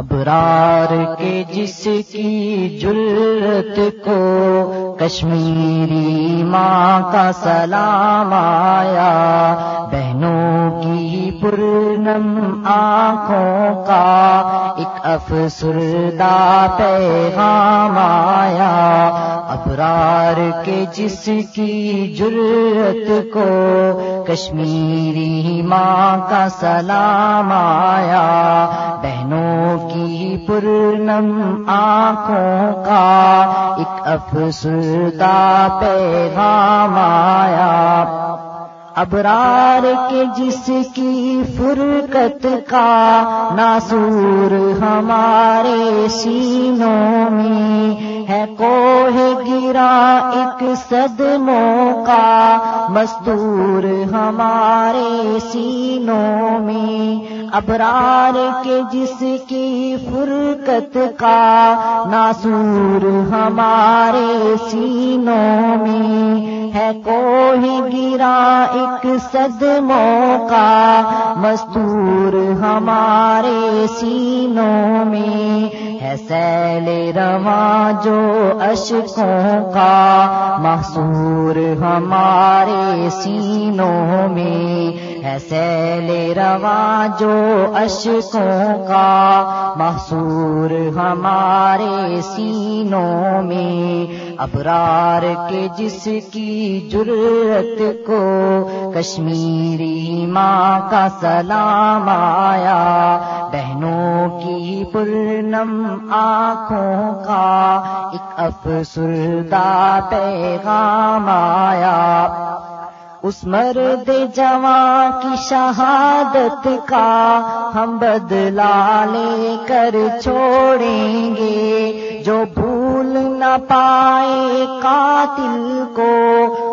ابرار کے جس کی جلت کو کشمیری ماں کا سلام آیا، بہنوں کی پورنم آنکھوں کا ایک افسردہ پیغام آیا۔ ابرار کے جس کی جرت کو کشمیری ماں کا سلام آیا، بہنوں کی پورنم آنکھوں کا ایک افسردہ پیغام آیا۔ ابرار کے جس کی فرقت کا ناسور ہمارے سینوں میں ہے، کوہ گرا ایک صدموں کا مستور ہمارے سینوں میں۔ ابرار کے جس کی فرقت کا ناسور ہمارے سینوں میں ہے کوئی گرا ایک صدموں کا مستور ہمارے سینوں میں ہے سیل رواں جو اشکوں کا محصور ہمارے سینوں میں ہے سیل رواں جو اشکوں کا، محصور ہمارے سینوں میں، ابرار کے جس کی جرت کو کشمیری ماں کا سلام آیا، بہنوں کی پورنم آنکھوں کا ایک افسردہ پیغام آیا۔ اس مرد جوان کی شہادت کا ہم بدلا لے کر چھوڑیں گے، جو بھول نہ پائے قاتل کو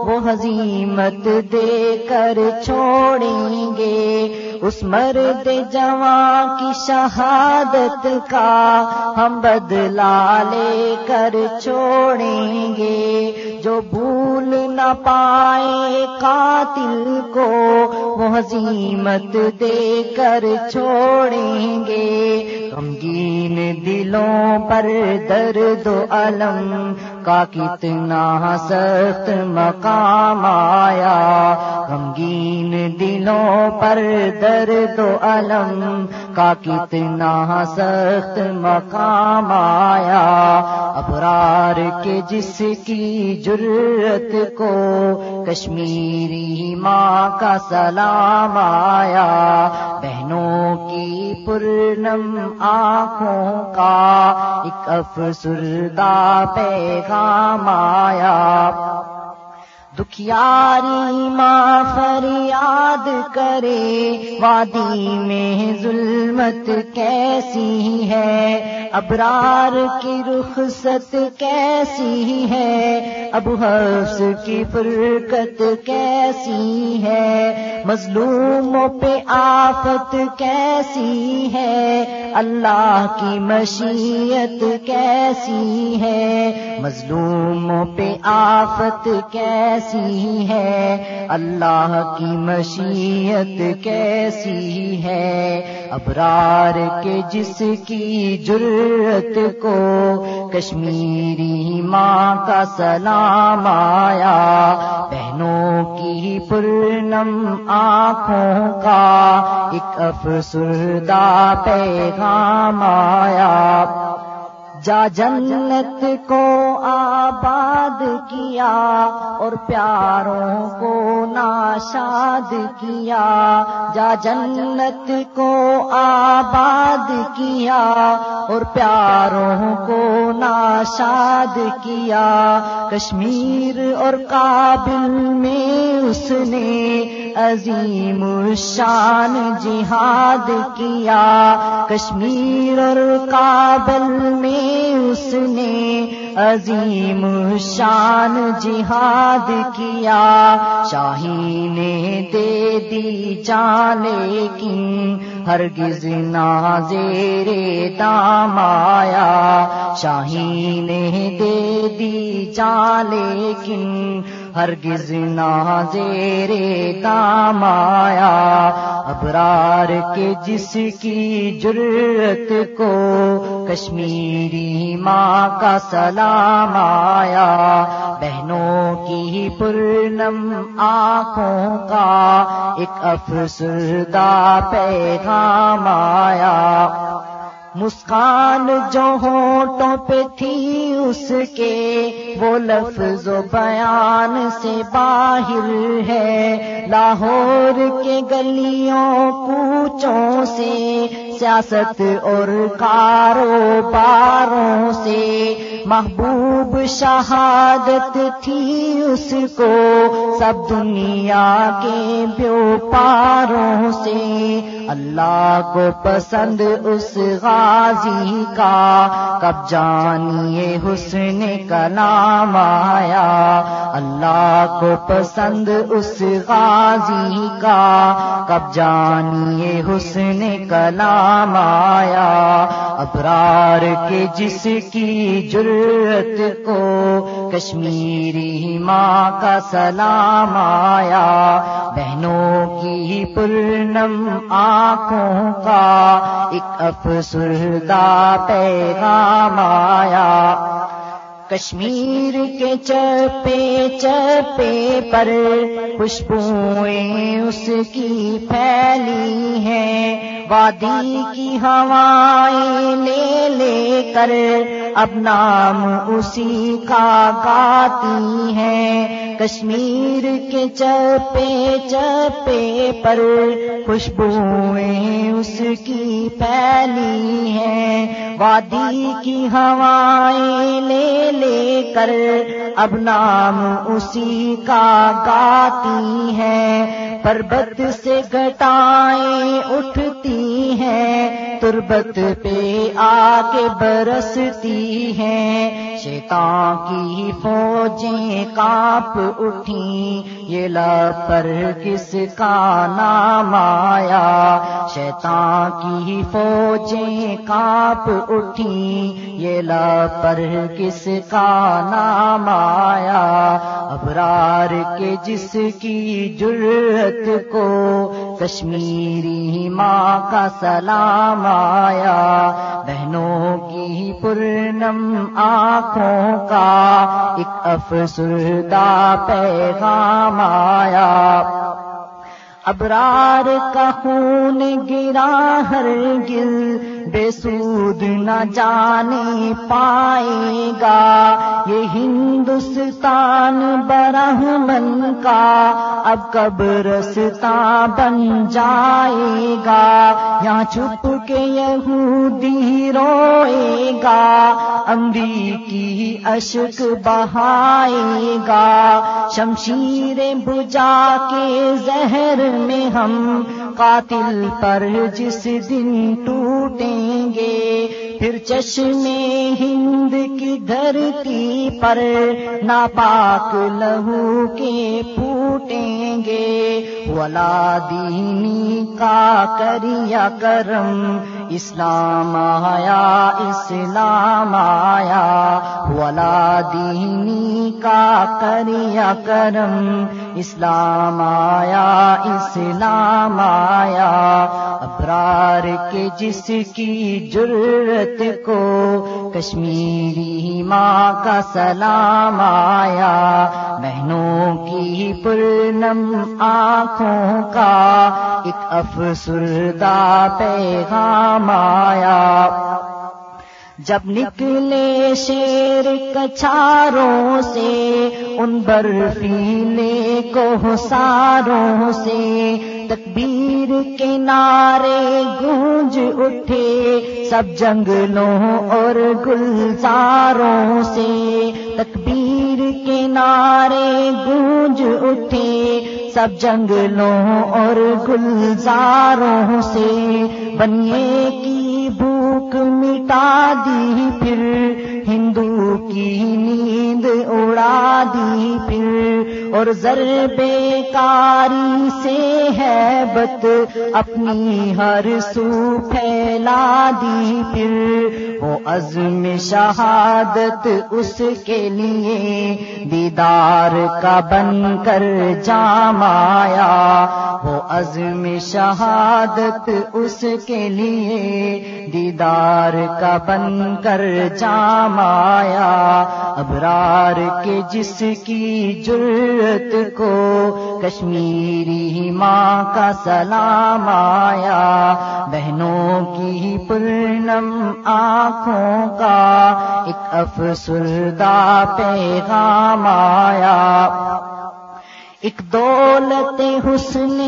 وہ حزیمت دے کر چھوڑیں گے۔ اس مرد جوان کی شہادت کا ہم بدلا لے کر چھوڑیں گے۔ جو بھول نہ پائے قاتل کو وہ حزیمت دے کر چھوڑیں گے۔ غمگین دلوں پر درد و علم کا کتنا سخت مقام آیا۔ غمگین دلوں پر درد و علم کا کتنا سخت مقام آیا۔ ابرار کے جس کی جرت کو کشمیری ماں کا سلام آیا۔ بہنوں کی پورنم آنکھوں کا ایک افسردہ پیغام آیا۔ دکھیاری ماں فریاد کرے، وادی میں ظلمت کیسی ہے؟ ابرار کی رخصت کیسی ہے؟ ابو حفظ کی فرقت کیسی ہے؟ مظلوموں پہ آفت کیسی ہے؟ اللہ کی مشیت کیسی ہے؟ مظلوموں پہ آفت کیسی ہے؟ اللہ کی مشیت کیسی ہے؟ ابرار کے جس کی جرت کو کشمیری ماں کا سلام آیا، بہنوں کی پورنم آنکھوں کا ایک افسردہ پیغام آیا۔ جا جنت کو آباد کیا اور پیاروں کو ناشاد کیا جا جنت کو آباد کیا اور پیاروں کو ناشاد کیا کشمیر اور کابل میں اس نے عظیم شان جہاد کیا۔ کشمیر اور کابل میں اس نے عظیم شان جہاد کیا۔ شاہی نے دے دی جان لیکن ہرگز نہ زیر دام آیا۔ شاہی نے دے دی جان لیکن ہرگز نہ زیر دام آیا ابرار کے جس کی جرت کو کشمیری ماں کا سلام آیا، بہنوں کی پورنم آنکھوں کا ایک افسردہ پیغام آیا۔ مسکان جو ہونٹوں پہ تھی اس کے، وہ لفظ و بیان سے باہر ہے۔ لاہور کے گلیوں کوچوں سے، سیاست اور کاروباروں سے۔ محبوب شہادت تھی اس کو، سب دنیا کے بیوپاروں سے۔ اللہ کو پسند اس غازی کا۔ کب جانیے حسن کا نام آیا۔ اللہ کو پسند اس غازی کا۔ کب جانیے حسن کا نام آیا۔ ابرار کے جس کی جرت کو کشمیری ماں کا سلام آیا۔ بہنوں کی پورنم آنکھوں کا ایک افسردہ پیغام آیا۔ کشمیر کے چپے چپے پر خوشبوئیں اس کی پھیلی ہیں۔ وادی کی ہوائیں لے لے کر اب نام اسی کا گاتی ہیں۔ کشمیر کے چپے چپے پر خوشبوئیں اس کی پھیلی ہیں۔ وادی کی ہوائیں لے لے کر اب نام اسی کا گاتی ہیں۔ پربت سے گٹائیں اٹھتی ہیں تربت پہ آ کے برستی ہیں۔ شیطان کی فوجیں کاپ اٹھی یہ پر کس کا نام آیا؟ شیطان کی فوجیں کاپ اٹھی یہ پر کس کا نام آیا؟ ابرار کے جس کی جرت کو کشمیری ماں کا سلام آیا۔ بہنوں کی پورنم آنکھوں کا ایک افسردہ پیغام آیا۔ ابرار کا خون گرا ہر گل۔ بے سود نہ جانے پائے گا۔ یہ ہندوستان برہمن کا اب کب رستا بن جائے گا۔ یہاں چھپ کے یہودی روئے گا۔ امریکی اشک بہائے گا۔ شمشیر بجا کے زہر میں ہم قاتل پر جس دن ٹوٹیں گے، پھر چشمے ہند کی دھرتی پر ناپاک لہو کے پھوٹیں گے۔ ولا دینی کا کریا کرم، اسلام آیا اسلام آیا۔ ولا دینی کا کریا کرم اسلام آیا اسلام آیا۔ ابرار کے جس کی جرت کو کشمیری ماں کا سلام آیا۔ بہنوں کی پورنم آنکھوں کا ایک افسردہ پیغام آیا۔ جب نکلے شیر کچاروں سے، ان برفیلے کو ساروں سے، تکبیر کے نعرے گونج اٹھے، سب جنگلوں اور گلزاروں سے، تکبیر کے نعرے گونج اٹھے، سب جنگلوں اور گلزاروں سے، بنیے کی بھوک مٹا دی پھر کی نیند اڑا دی پھر، اور ضرب کاری سے ہے بت اپنی ہر سو پھیلا دی پھر۔ وہ عزم شہادت اس کے لیے دیدار کا بن کر جام آیا۔ وہ عزم شہادت اس کے لیے دیدار کا بن کر جام آیا۔ ابرار کے جس کی جرت کو کشمیری ماں کا سلام آیا۔ بہنوں کی پورنم آنکھوں کا ایک افسردہ پیغام آیا۔ ایک دولت حسن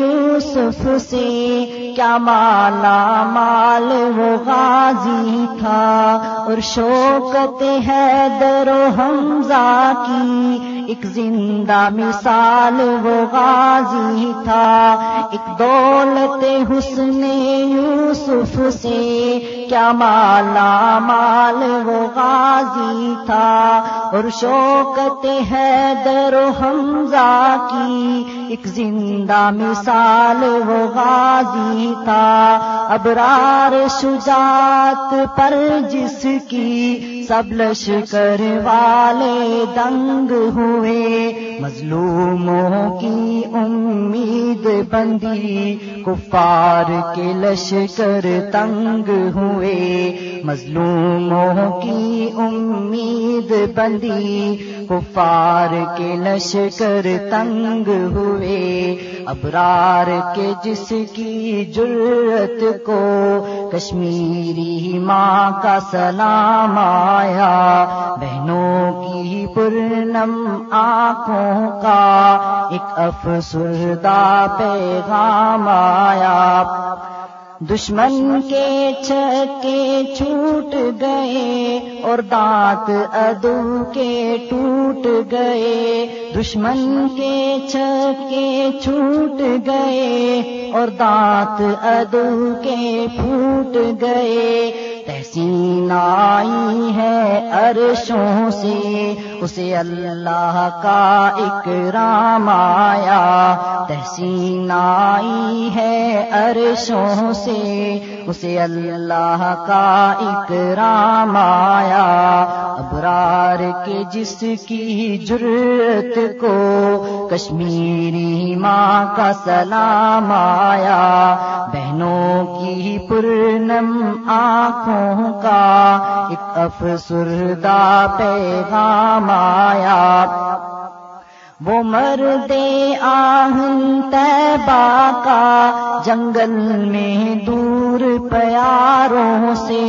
یوسف سے کیا مالا مال وہ غازی تھا اور شوکت ہے در و حمزہ کی۔ ایک زندہ مثال وہ غازی تھا۔ ایک دولت حسن یوسف سے۔ کیا مالا مال وہ غازی تھا۔ اور شوکت ہے در و حمزہ کی ایک زندہ مثال وہ غازی تھا ابرار شجاعت پر جس کی سب لشکر والے دنگ ہوئے مظلوموں کی امید بندی، کفار کے لشکر تنگ ہوئے۔ مظلوموں کی امید بندی، کفار کے لشکر تنگ ہوئے۔ ابرار کے جس کی جرت کو کشمیری ماں کا سلام آیا۔ بہنوں کی پورنم آنکھوں کا ایک افسردہ پیغام آیا دشمن کے چھکے چھوٹ گئے اور دانت ادو کے ٹوٹ گئے دشمن کے چھکے چھوٹ گئے اور دانت ادو کے پھوٹ گئے آئی ہے عرشوں سے اسے اللہ کا اکرام آیا۔ تحسین آئی ہے عرشوں سے اسے اللہ کا اکرام آیا۔ ابرار کے جس کی جرت کو کشمیری ماں کا سلام آیا۔ بہنوں کی پورنم آنکھوں کا ایک افسردہ پیغام آیا۔ وہ مرد آہن تیبا کا جنگل میں دور پیاروں سے،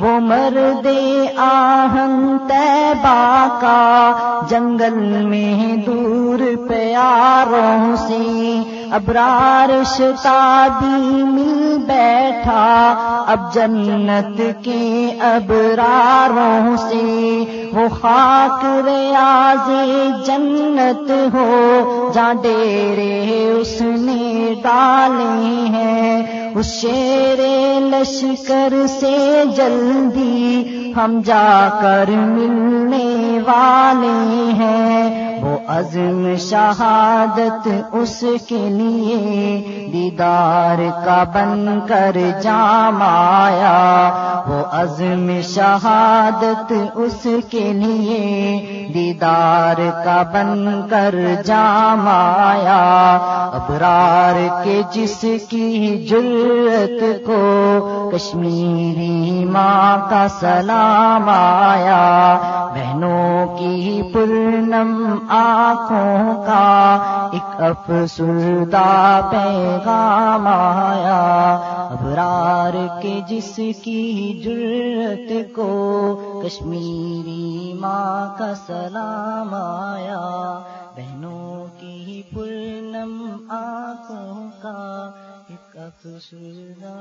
وہ مرد آہن تیبا کا جنگل میں دور پیاروں سے ابرار شتابی مل بیٹھا۔ اب جنت کے ابراروں سے وہ خاک ریاض جنت ہو۔ جا ڈیرے اس نے ڈالے ہیں۔ اس شیر لشکر سے جلدی ہم جا کر ملنے والے ہیں۔ وہ عزم شہادت اس کے لیے دیدار کا بن کر جام آیا۔ وہ عزم شہادت اس کے لیے دیدار کا بن کر جام آیا۔ ابرار کے جس کی جل جرت کو کشمیری ماں کا سلام آیا، بہنوں کی پورنم آنکھوں کا ایک افسردہ پیغام آیا۔ ابرار کے جس کی جرت کو کشمیری ماں کا سلام آیا، بہنوں کی پورنم آنکھوں کا ایک افسردہ